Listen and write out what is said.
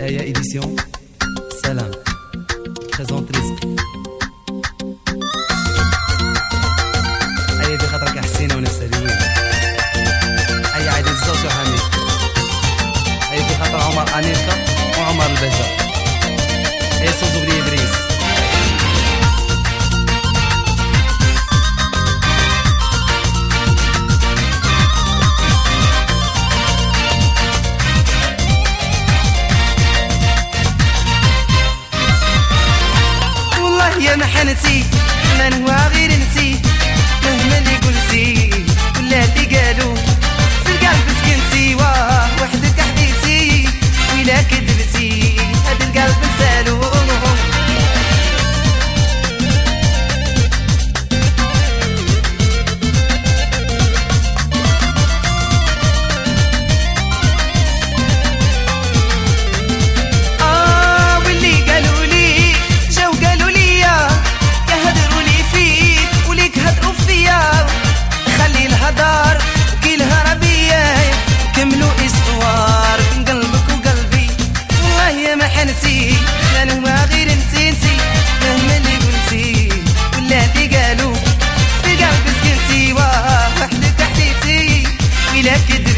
Aya Édition, Salam, présente l'esprit. ما حنسي. ما نهوى غير نسي؟ مهما اللي قلتي كل اللي قالوا في القلب سكنتي. واه يا ما حنسي. أنا ما غير نسي نسي مهما اللي قلتي ولا اللي قالوا في قلبي سكنتي. واحلك حليتي ولا كدبتي